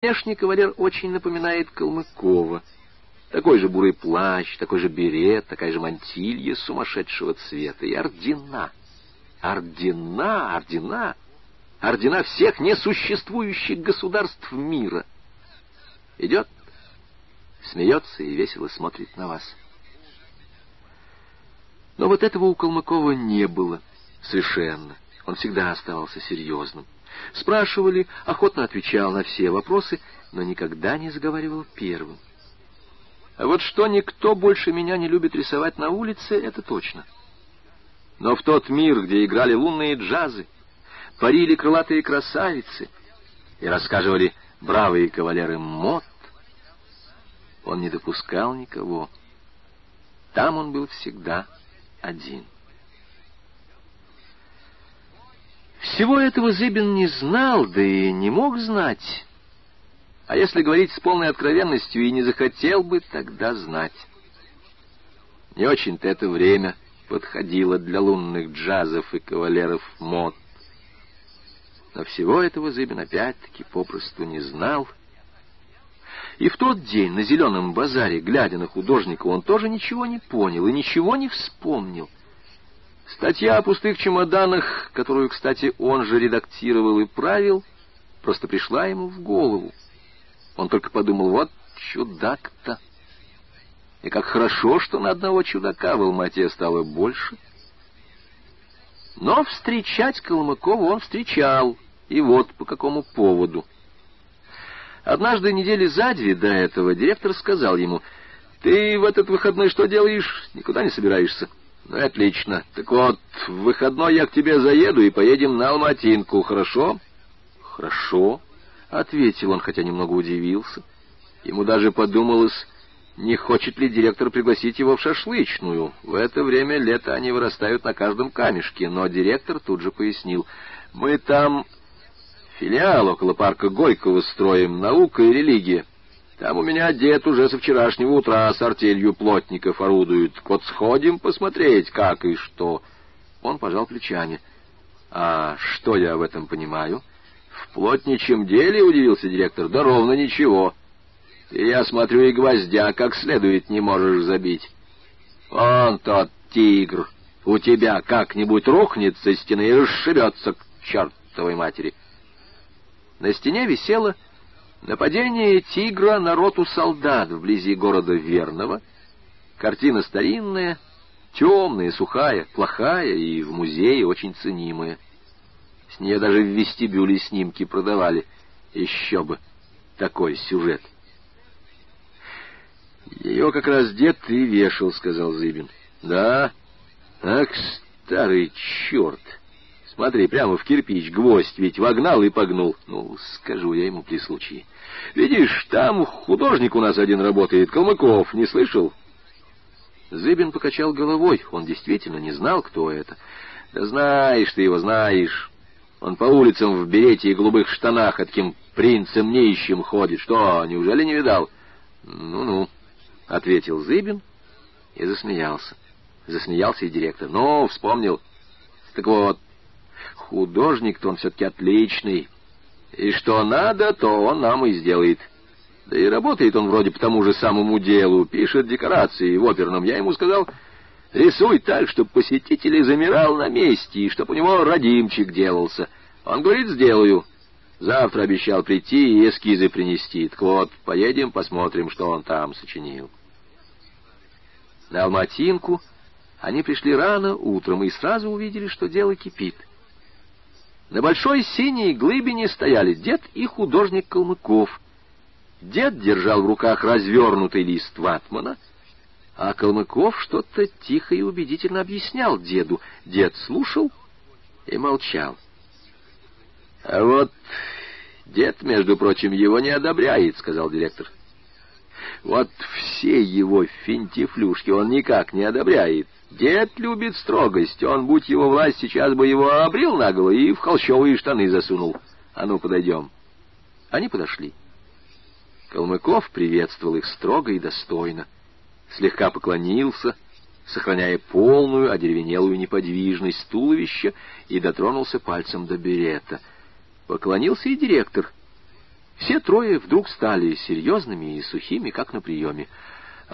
Внешне кавалер очень напоминает Калмыкова. Такой же бурый плащ, такой же берет, такая же мантилья сумасшедшего цвета и ордена. Ордена, ордена, ордена всех несуществующих государств мира. Идет, смеется и весело смотрит на вас. Но вот этого у Калмыкова не было совершенно. Он всегда оставался серьезным. Спрашивали, охотно отвечал на все вопросы, но никогда не заговаривал первым. А вот что никто больше меня не любит рисовать на улице, это точно. Но в тот мир, где играли лунные джазы, парили крылатые красавицы и рассказывали бравые кавалеры мод, он не допускал никого. Там он был всегда один. Всего этого Зыбин не знал, да и не мог знать. А если говорить с полной откровенностью, и не захотел бы тогда знать. Не очень-то это время подходило для лунных джазов и кавалеров мод. Но всего этого Зыбин опять-таки попросту не знал. И в тот день на зеленом базаре, глядя на художника, он тоже ничего не понял и ничего не вспомнил. Статья о пустых чемоданах, которую, кстати, он же редактировал и правил, просто пришла ему в голову. Он только подумал, вот чудак-то. И как хорошо, что на одного чудака в Алмате стало больше. Но встречать Калмыкова он встречал, и вот по какому поводу. Однажды недели за две до этого директор сказал ему, «Ты в этот выходной что делаешь? Никуда не собираешься?» «Ну, отлично. Так вот, в выходной я к тебе заеду и поедем на Алматинку, хорошо?» «Хорошо», — ответил он, хотя немного удивился. Ему даже подумалось, не хочет ли директор пригласить его в шашлычную. В это время лето они вырастают на каждом камешке, но директор тут же пояснил. «Мы там филиал около парка Горького строим, наука и религия». Там у меня дед уже со вчерашнего утра с артелью плотников орудует. Вот сходим посмотреть, как и что. Он пожал плечами. А что я в этом понимаю? В плотничьем деле, удивился директор, да ровно ничего. И я смотрю, и гвоздя как следует не можешь забить. Он тот тигр у тебя как-нибудь рухнет со стены и расшибется к чертовой матери. На стене висела Нападение тигра на роту солдат вблизи города Верного. Картина старинная, темная, сухая, плохая и в музее очень ценимая. С нее даже в вестибюле снимки продавали. Еще бы такой сюжет. Ее как раз дед и вешал, сказал Зыбин. Да? Ах, старый черт! Смотри, прямо в кирпич гвоздь ведь вогнал и погнул. Ну, скажу я ему при случае. Видишь, там художник у нас один работает, Калмыков, не слышал? Зыбин покачал головой. Он действительно не знал, кто это. Да знаешь ты его, знаешь. Он по улицам в берете и голубых штанах от таким принцем нищим ходит. Что, неужели не видал? Ну-ну, — ответил Зыбин и засмеялся. Засмеялся и директор. Ну, вспомнил. Так вот, Художник-то он все-таки отличный. И что надо, то он нам и сделает. Да и работает он вроде по тому же самому делу. Пишет декорации в оперном. Я ему сказал, рисуй так, чтобы посетитель замирал на месте, и чтобы у него родимчик делался. Он говорит, сделаю. Завтра обещал прийти и эскизы принести. Так вот, поедем, посмотрим, что он там сочинил. На Алматинку они пришли рано утром и сразу увидели, что дело кипит. На большой синей глыбине стояли дед и художник Калмыков. Дед держал в руках развернутый лист ватмана, а Калмыков что-то тихо и убедительно объяснял деду. Дед слушал и молчал. — А вот дед, между прочим, его не одобряет, — сказал директор. — Вот все его финтифлюшки он никак не одобряет. Дед любит строгость. Он, будь его власть, сейчас бы его обрил наголо и в холщовые штаны засунул. А ну, подойдем. Они подошли. Калмыков приветствовал их строго и достойно. Слегка поклонился, сохраняя полную одеревенелую неподвижность туловища, и дотронулся пальцем до берета. Поклонился и директор. Все трое вдруг стали серьезными и сухими, как на приеме.